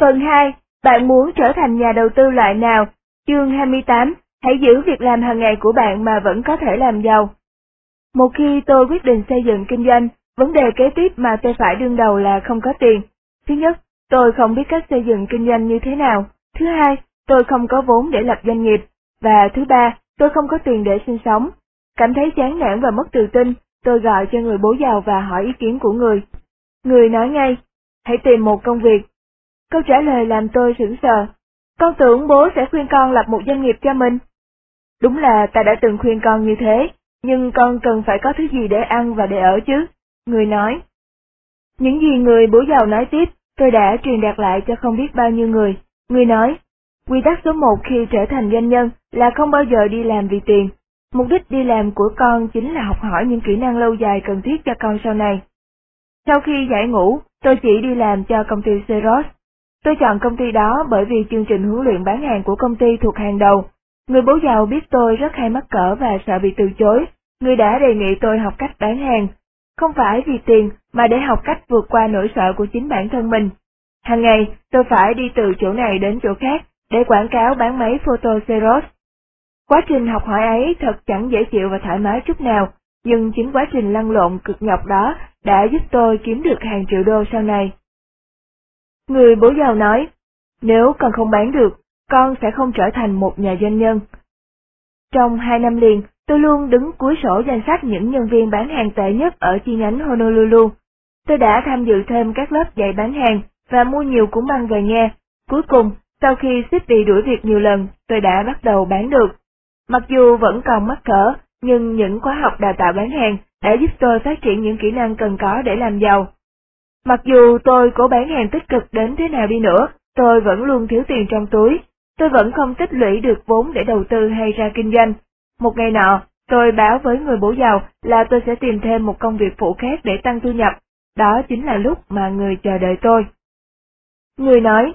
Phần 2, bạn muốn trở thành nhà đầu tư loại nào? Chương 28, hãy giữ việc làm hàng ngày của bạn mà vẫn có thể làm giàu. Một khi tôi quyết định xây dựng kinh doanh, vấn đề kế tiếp mà tôi phải đương đầu là không có tiền. Thứ nhất, tôi không biết cách xây dựng kinh doanh như thế nào. Thứ hai, tôi không có vốn để lập doanh nghiệp. Và thứ ba, tôi không có tiền để sinh sống. Cảm thấy chán nản và mất tự tin, tôi gọi cho người bố giàu và hỏi ý kiến của người. Người nói ngay, hãy tìm một công việc. Câu trả lời làm tôi sững sờ. Con tưởng bố sẽ khuyên con lập một doanh nghiệp cho mình. Đúng là ta đã từng khuyên con như thế, nhưng con cần phải có thứ gì để ăn và để ở chứ. Người nói. Những gì người bố giàu nói tiếp, tôi đã truyền đạt lại cho không biết bao nhiêu người. Người nói, quy tắc số một khi trở thành doanh nhân là không bao giờ đi làm vì tiền. Mục đích đi làm của con chính là học hỏi những kỹ năng lâu dài cần thiết cho con sau này. Sau khi giải ngũ, tôi chỉ đi làm cho công ty Xerox. Tôi chọn công ty đó bởi vì chương trình huấn luyện bán hàng của công ty thuộc hàng đầu. Người bố giàu biết tôi rất hay mắc cỡ và sợ bị từ chối, người đã đề nghị tôi học cách bán hàng. Không phải vì tiền mà để học cách vượt qua nỗi sợ của chính bản thân mình. Hàng ngày, tôi phải đi từ chỗ này đến chỗ khác để quảng cáo bán máy photo Xerox. Quá trình học hỏi ấy thật chẳng dễ chịu và thoải mái chút nào, nhưng chính quá trình lăn lộn cực nhọc đó đã giúp tôi kiếm được hàng triệu đô sau này. Người bố giàu nói, nếu con không bán được, con sẽ không trở thành một nhà doanh nhân. Trong hai năm liền, tôi luôn đứng cuối sổ danh sách những nhân viên bán hàng tệ nhất ở chi nhánh Honolulu. Tôi đã tham dự thêm các lớp dạy bán hàng và mua nhiều cuốn băng về nghe. Cuối cùng, sau khi City đuổi việc nhiều lần, tôi đã bắt đầu bán được. Mặc dù vẫn còn mắc cỡ, nhưng những khóa học đào tạo bán hàng đã giúp tôi phát triển những kỹ năng cần có để làm giàu. Mặc dù tôi cố bán hàng tích cực đến thế nào đi nữa, tôi vẫn luôn thiếu tiền trong túi. Tôi vẫn không tích lũy được vốn để đầu tư hay ra kinh doanh. Một ngày nọ, tôi báo với người bố giàu là tôi sẽ tìm thêm một công việc phụ khác để tăng thu nhập. Đó chính là lúc mà người chờ đợi tôi. Người nói,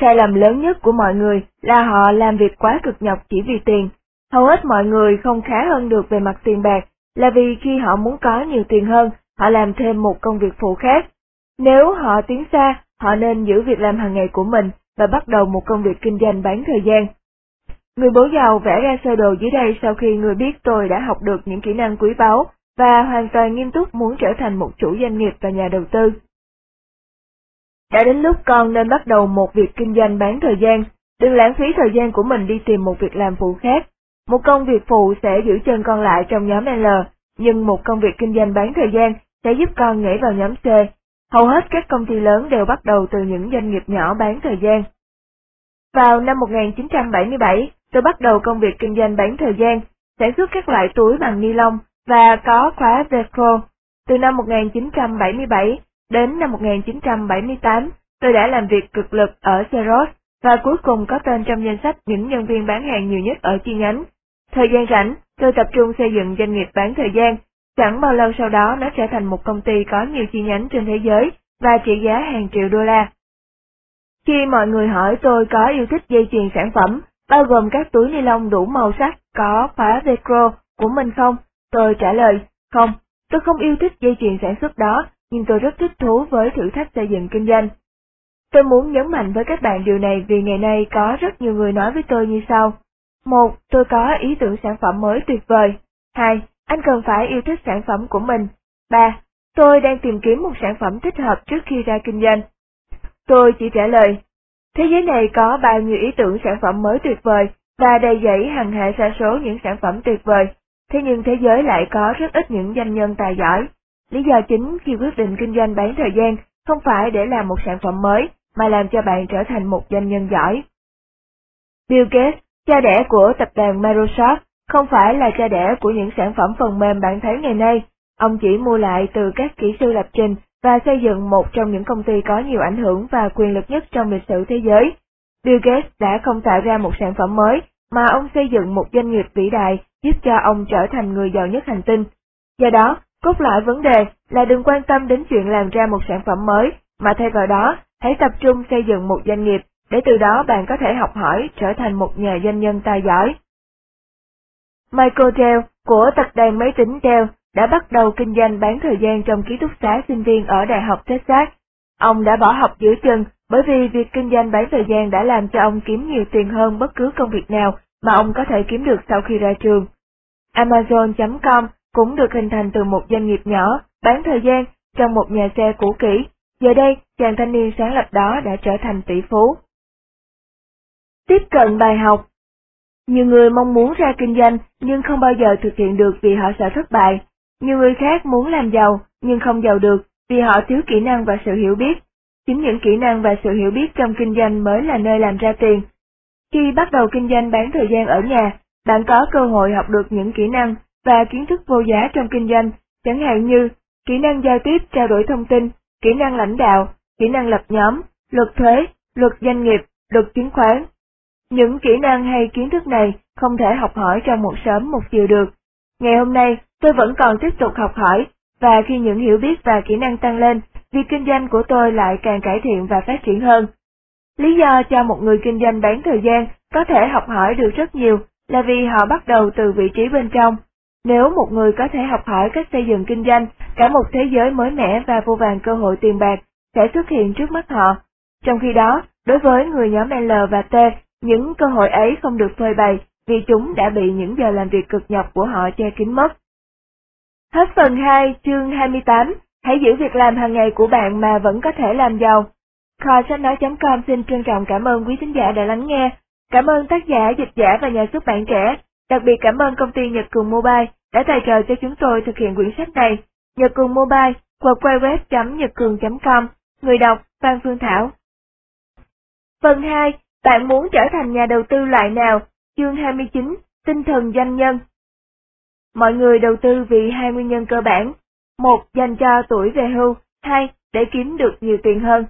sai lầm lớn nhất của mọi người là họ làm việc quá cực nhọc chỉ vì tiền. Hầu hết mọi người không khá hơn được về mặt tiền bạc là vì khi họ muốn có nhiều tiền hơn, họ làm thêm một công việc phụ khác. Nếu họ tiến xa, họ nên giữ việc làm hàng ngày của mình và bắt đầu một công việc kinh doanh bán thời gian. Người bố giàu vẽ ra sơ đồ dưới đây sau khi người biết tôi đã học được những kỹ năng quý báu và hoàn toàn nghiêm túc muốn trở thành một chủ doanh nghiệp và nhà đầu tư. Đã đến lúc con nên bắt đầu một việc kinh doanh bán thời gian, đừng lãng phí thời gian của mình đi tìm một việc làm phụ khác. Một công việc phụ sẽ giữ chân con lại trong nhóm L, nhưng một công việc kinh doanh bán thời gian sẽ giúp con nhảy vào nhóm C. Hầu hết các công ty lớn đều bắt đầu từ những doanh nghiệp nhỏ bán thời gian. Vào năm 1977, tôi bắt đầu công việc kinh doanh bán thời gian, sản xuất các loại túi bằng ni lông và có khóa Velcro. Từ năm 1977 đến năm 1978, tôi đã làm việc cực lực ở Xerox và cuối cùng có tên trong danh sách những nhân viên bán hàng nhiều nhất ở chi nhánh. Thời gian rảnh, tôi tập trung xây dựng doanh nghiệp bán thời gian. Chẳng bao lâu sau đó nó trở thành một công ty có nhiều chi nhánh trên thế giới và trị giá hàng triệu đô la. Khi mọi người hỏi tôi có yêu thích dây chuyền sản phẩm, bao gồm các túi ni lông đủ màu sắc có khóa Velcro của mình không, tôi trả lời, không, tôi không yêu thích dây chuyền sản xuất đó, nhưng tôi rất thích thú với thử thách xây dựng kinh doanh. Tôi muốn nhấn mạnh với các bạn điều này vì ngày nay có rất nhiều người nói với tôi như sau. Một, tôi có ý tưởng sản phẩm mới tuyệt vời. Hai, anh cần phải yêu thích sản phẩm của mình. Ba, tôi đang tìm kiếm một sản phẩm thích hợp trước khi ra kinh doanh. Tôi chỉ trả lời, thế giới này có bao nhiêu ý tưởng sản phẩm mới tuyệt vời và đầy dẫy hàng hệ sa số những sản phẩm tuyệt vời, thế nhưng thế giới lại có rất ít những doanh nhân tài giỏi. Lý do chính khi quyết định kinh doanh bán thời gian không phải để làm một sản phẩm mới, mà làm cho bạn trở thành một doanh nhân giỏi. Bill Gates, cha đẻ của tập đoàn Microsoft, không phải là cha đẻ của những sản phẩm phần mềm bạn thấy ngày nay, ông chỉ mua lại từ các kỹ sư lập trình và xây dựng một trong những công ty có nhiều ảnh hưởng và quyền lực nhất trong lịch sử thế giới. Bill Gates đã không tạo ra một sản phẩm mới, mà ông xây dựng một doanh nghiệp vĩ đại giúp cho ông trở thành người giàu nhất hành tinh. Do đó, cốt lõi vấn đề là đừng quan tâm đến chuyện làm ra một sản phẩm mới, mà thay vào đó, hãy tập trung xây dựng một doanh nghiệp, để từ đó bạn có thể học hỏi trở thành một nhà doanh nhân tài giỏi. Michael Dell của tập đoàn máy tính Dell đã bắt đầu kinh doanh bán thời gian trong ký túc xá sinh viên ở Đại học Texas. Ông đã bỏ học giữa chừng bởi vì việc kinh doanh bán thời gian đã làm cho ông kiếm nhiều tiền hơn bất cứ công việc nào mà ông có thể kiếm được sau khi ra trường. Amazon.com cũng được hình thành từ một doanh nghiệp nhỏ bán thời gian trong một nhà xe cũ kỹ. Giờ đây, chàng thanh niên sáng lập đó đã trở thành tỷ phú. Tiếp cận bài học nhiều người mong muốn ra kinh doanh nhưng không bao giờ thực hiện được vì họ sợ thất bại. Nhiều người khác muốn làm giàu nhưng không giàu được vì họ thiếu kỹ năng và sự hiểu biết. Chính những kỹ năng và sự hiểu biết trong kinh doanh mới là nơi làm ra tiền. Khi bắt đầu kinh doanh bán thời gian ở nhà, bạn có cơ hội học được những kỹ năng và kiến thức vô giá trong kinh doanh, chẳng hạn như kỹ năng giao tiếp trao đổi thông tin, kỹ năng lãnh đạo, kỹ năng lập nhóm, luật thuế, luật doanh nghiệp, luật chứng khoán. Những kỹ năng hay kiến thức này không thể học hỏi trong một sớm một chiều được. Ngày hôm nay, tôi vẫn còn tiếp tục học hỏi, và khi những hiểu biết và kỹ năng tăng lên, việc kinh doanh của tôi lại càng cải thiện và phát triển hơn. Lý do cho một người kinh doanh bán thời gian có thể học hỏi được rất nhiều là vì họ bắt đầu từ vị trí bên trong. Nếu một người có thể học hỏi cách xây dựng kinh doanh, cả một thế giới mới mẻ và vô vàng cơ hội tiền bạc sẽ xuất hiện trước mắt họ. Trong khi đó, đối với người nhóm L và T, những cơ hội ấy không được phơi bày vì chúng đã bị những giờ làm việc cực nhọc của họ che kín mất. Hết phần 2, chương 28, hãy giữ việc làm hàng ngày của bạn mà vẫn có thể làm giàu. Kho sách nói.com xin trân trọng cảm ơn quý thính giả đã lắng nghe. Cảm ơn tác giả, dịch giả và nhà xuất bản trẻ. Đặc biệt cảm ơn công ty Nhật Cường Mobile đã tài trợ cho chúng tôi thực hiện quyển sách này. Nhật Cường Mobile, www.nhậtcường.com, người đọc Phan Phương Thảo. Phần 2, bạn muốn trở thành nhà đầu tư loại nào? Chương 29, tinh thần doanh nhân. Mọi người đầu tư vì hai nguyên nhân cơ bản. Một, dành cho tuổi về hưu. Hai, để kiếm được nhiều tiền hơn.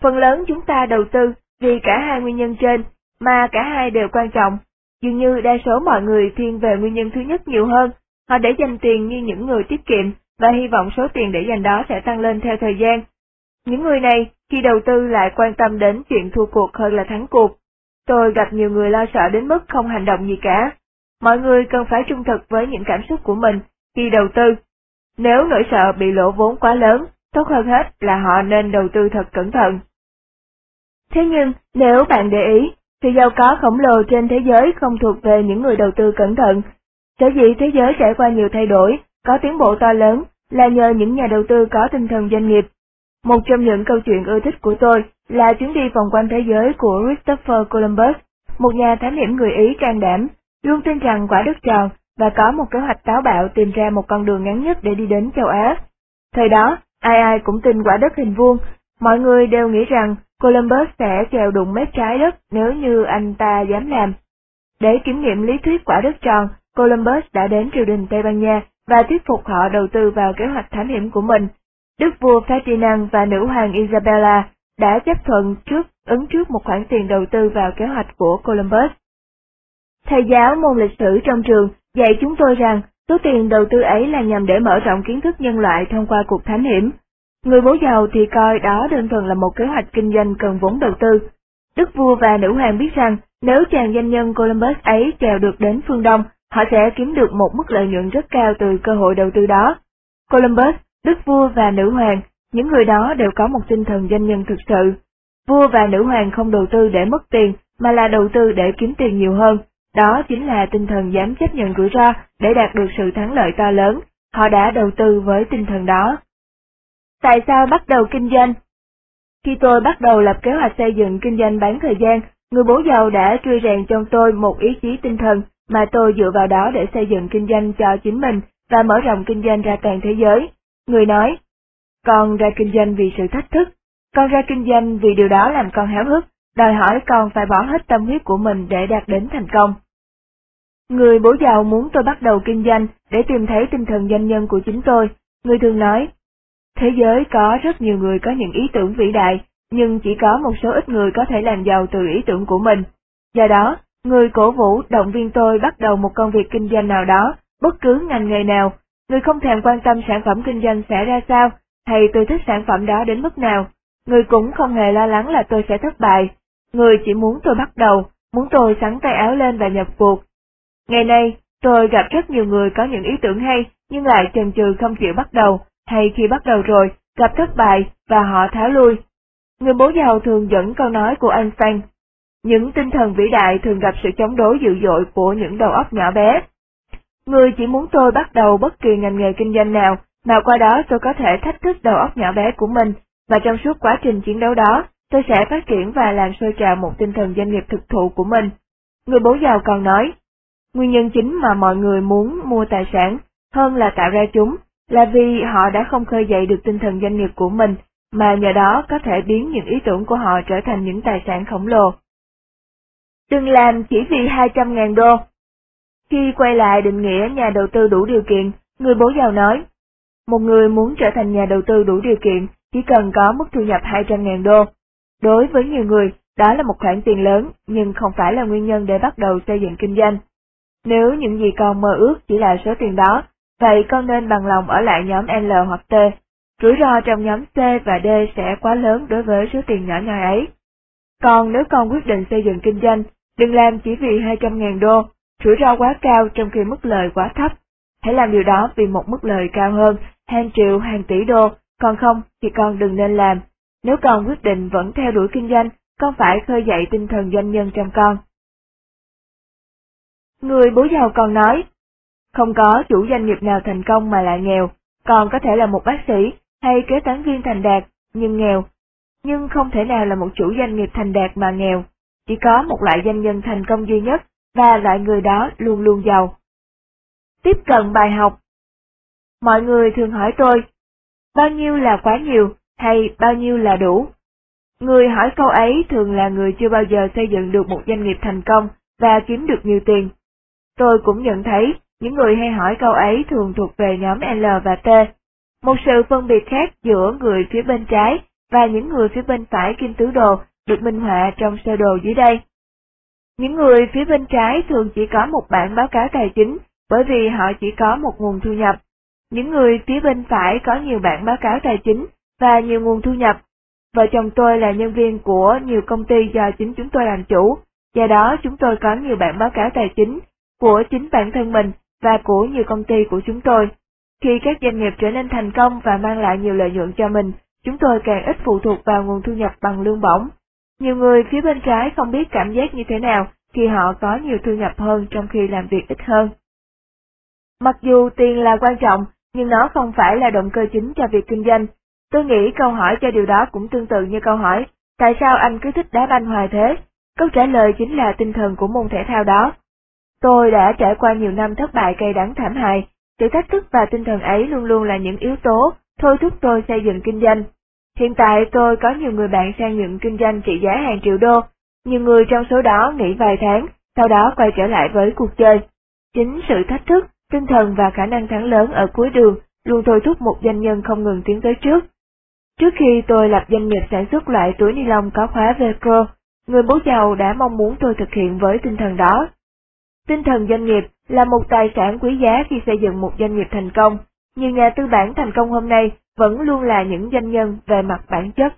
Phần lớn chúng ta đầu tư vì cả hai nguyên nhân trên, mà cả hai đều quan trọng. Dường như đa số mọi người thiên về nguyên nhân thứ nhất nhiều hơn, họ để dành tiền như những người tiết kiệm và hy vọng số tiền để dành đó sẽ tăng lên theo thời gian. Những người này khi đầu tư lại quan tâm đến chuyện thua cuộc hơn là thắng cuộc. Tôi gặp nhiều người lo sợ đến mức không hành động gì cả. Mọi người cần phải trung thực với những cảm xúc của mình khi đầu tư. Nếu nỗi sợ bị lỗ vốn quá lớn, tốt hơn hết là họ nên đầu tư thật cẩn thận. Thế nhưng, nếu bạn để ý, sự giàu có khổng lồ trên thế giới không thuộc về những người đầu tư cẩn thận. Sở dĩ thế giới trải qua nhiều thay đổi, có tiến bộ to lớn, là nhờ những nhà đầu tư có tinh thần doanh nghiệp. Một trong những câu chuyện ưa thích của tôi là chuyến đi vòng quanh thế giới của Christopher Columbus, một nhà thám hiểm người Ý can đảm, luôn tin rằng quả đất tròn và có một kế hoạch táo bạo tìm ra một con đường ngắn nhất để đi đến châu Á. Thời đó, ai ai cũng tin quả đất hình vuông, mọi người đều nghĩ rằng Columbus sẽ chèo đụng mép trái đất nếu như anh ta dám làm. Để kiểm nghiệm lý thuyết quả đất tròn, Columbus đã đến triều đình Tây Ban Nha và thuyết phục họ đầu tư vào kế hoạch thám hiểm của mình. Đức vua Ferdinand và nữ hoàng Isabella đã chấp thuận trước ứng trước một khoản tiền đầu tư vào kế hoạch của Columbus. Thầy giáo môn lịch sử trong trường dạy chúng tôi rằng số tiền đầu tư ấy là nhằm để mở rộng kiến thức nhân loại thông qua cuộc thám hiểm. Người bố giàu thì coi đó đơn thuần là một kế hoạch kinh doanh cần vốn đầu tư. Đức vua và nữ hoàng biết rằng nếu chàng doanh nhân Columbus ấy trèo được đến phương Đông, họ sẽ kiếm được một mức lợi nhuận rất cao từ cơ hội đầu tư đó. Columbus, đức vua và nữ hoàng, những người đó đều có một tinh thần doanh nhân thực sự. Vua và nữ hoàng không đầu tư để mất tiền, mà là đầu tư để kiếm tiền nhiều hơn. Đó chính là tinh thần dám chấp nhận rủi ro để đạt được sự thắng lợi to lớn. Họ đã đầu tư với tinh thần đó. Tại sao bắt đầu kinh doanh? Khi tôi bắt đầu lập kế hoạch xây dựng kinh doanh bán thời gian, người bố giàu đã truy rèn trong tôi một ý chí tinh thần mà tôi dựa vào đó để xây dựng kinh doanh cho chính mình và mở rộng kinh doanh ra toàn thế giới. Người nói, con ra kinh doanh vì sự thách thức, con ra kinh doanh vì điều đó làm con háo hức, đòi hỏi con phải bỏ hết tâm huyết của mình để đạt đến thành công. Người bố giàu muốn tôi bắt đầu kinh doanh để tìm thấy tinh thần doanh nhân của chính tôi. Người thường nói, thế giới có rất nhiều người có những ý tưởng vĩ đại, nhưng chỉ có một số ít người có thể làm giàu từ ý tưởng của mình. Do đó, người cổ vũ động viên tôi bắt đầu một công việc kinh doanh nào đó, bất cứ ngành nghề nào. Người không thèm quan tâm sản phẩm kinh doanh sẽ ra sao, hay tôi thích sản phẩm đó đến mức nào. Người cũng không hề lo lắng là tôi sẽ thất bại. Người chỉ muốn tôi bắt đầu, muốn tôi sắn tay áo lên và nhập cuộc. Ngày nay, tôi gặp rất nhiều người có những ý tưởng hay, nhưng lại chần chừ không chịu bắt đầu, hay khi bắt đầu rồi, gặp thất bại và họ tháo lui. Người bố giàu thường dẫn câu nói của Einstein. Những tinh thần vĩ đại thường gặp sự chống đối dữ dội của những đầu óc nhỏ bé. Người chỉ muốn tôi bắt đầu bất kỳ ngành nghề kinh doanh nào, mà qua đó tôi có thể thách thức đầu óc nhỏ bé của mình, và trong suốt quá trình chiến đấu đó, tôi sẽ phát triển và làm sôi trào một tinh thần doanh nghiệp thực thụ của mình. Người bố giàu còn nói, nguyên nhân chính mà mọi người muốn mua tài sản hơn là tạo ra chúng, là vì họ đã không khơi dậy được tinh thần doanh nghiệp của mình, mà nhờ đó có thể biến những ý tưởng của họ trở thành những tài sản khổng lồ. Đừng làm chỉ vì 200.000 đô. Khi quay lại định nghĩa nhà đầu tư đủ điều kiện, người bố giàu nói, một người muốn trở thành nhà đầu tư đủ điều kiện chỉ cần có mức thu nhập 200.000 đô. Đối với nhiều người, đó là một khoản tiền lớn, nhưng không phải là nguyên nhân để bắt đầu xây dựng kinh doanh. Nếu những gì con mơ ước chỉ là số tiền đó, vậy con nên bằng lòng ở lại nhóm L hoặc T. Rủi ro trong nhóm C và D sẽ quá lớn đối với số tiền nhỏ nhoi ấy. Còn nếu con quyết định xây dựng kinh doanh, đừng làm chỉ vì 200.000 đô, rủi ro quá cao trong khi mức lời quá thấp. Hãy làm điều đó vì một mức lời cao hơn, hàng triệu, hàng tỷ đô, còn không thì con đừng nên làm. Nếu con quyết định vẫn theo đuổi kinh doanh, con phải khơi dậy tinh thần doanh nhân trong con. Người bố giàu còn nói, không có chủ doanh nghiệp nào thành công mà lại nghèo, còn có thể là một bác sĩ hay kế toán viên thành đạt, nhưng nghèo. Nhưng không thể nào là một chủ doanh nghiệp thành đạt mà nghèo, chỉ có một loại doanh nhân thành công duy nhất, và loại người đó luôn luôn giàu. Tiếp cận bài học Mọi người thường hỏi tôi, bao nhiêu là quá nhiều, hay bao nhiêu là đủ? Người hỏi câu ấy thường là người chưa bao giờ xây dựng được một doanh nghiệp thành công và kiếm được nhiều tiền. Tôi cũng nhận thấy, những người hay hỏi câu ấy thường thuộc về nhóm L và T. Một sự phân biệt khác giữa người phía bên trái và những người phía bên phải kim tứ đồ được minh họa trong sơ đồ dưới đây. Những người phía bên trái thường chỉ có một bản báo cáo tài chính bởi vì họ chỉ có một nguồn thu nhập. Những người phía bên phải có nhiều bản báo cáo tài chính và nhiều nguồn thu nhập. Vợ chồng tôi là nhân viên của nhiều công ty do chính chúng tôi làm chủ, do đó chúng tôi có nhiều bản báo cáo tài chính của chính bản thân mình và của nhiều công ty của chúng tôi. Khi các doanh nghiệp trở nên thành công và mang lại nhiều lợi nhuận cho mình, chúng tôi càng ít phụ thuộc vào nguồn thu nhập bằng lương bổng. Nhiều người phía bên trái không biết cảm giác như thế nào khi họ có nhiều thu nhập hơn trong khi làm việc ít hơn. Mặc dù tiền là quan trọng, nhưng nó không phải là động cơ chính cho việc kinh doanh. Tôi nghĩ câu hỏi cho điều đó cũng tương tự như câu hỏi, tại sao anh cứ thích đá banh hoài thế? Câu trả lời chính là tinh thần của môn thể thao đó. Tôi đã trải qua nhiều năm thất bại cay đắng thảm hại, sự thách thức và tinh thần ấy luôn luôn là những yếu tố thôi thúc tôi xây dựng kinh doanh. Hiện tại tôi có nhiều người bạn sang những kinh doanh trị giá hàng triệu đô, nhiều người trong số đó nghỉ vài tháng, sau đó quay trở lại với cuộc chơi. Chính sự thách thức, tinh thần và khả năng thắng lớn ở cuối đường luôn thôi thúc một doanh nhân không ngừng tiến tới trước. Trước khi tôi lập doanh nghiệp sản xuất loại túi ni lông có khóa Velcro, người bố giàu đã mong muốn tôi thực hiện với tinh thần đó. Tinh thần doanh nghiệp là một tài sản quý giá khi xây dựng một doanh nghiệp thành công. Nhiều nhà tư bản thành công hôm nay vẫn luôn là những doanh nhân về mặt bản chất.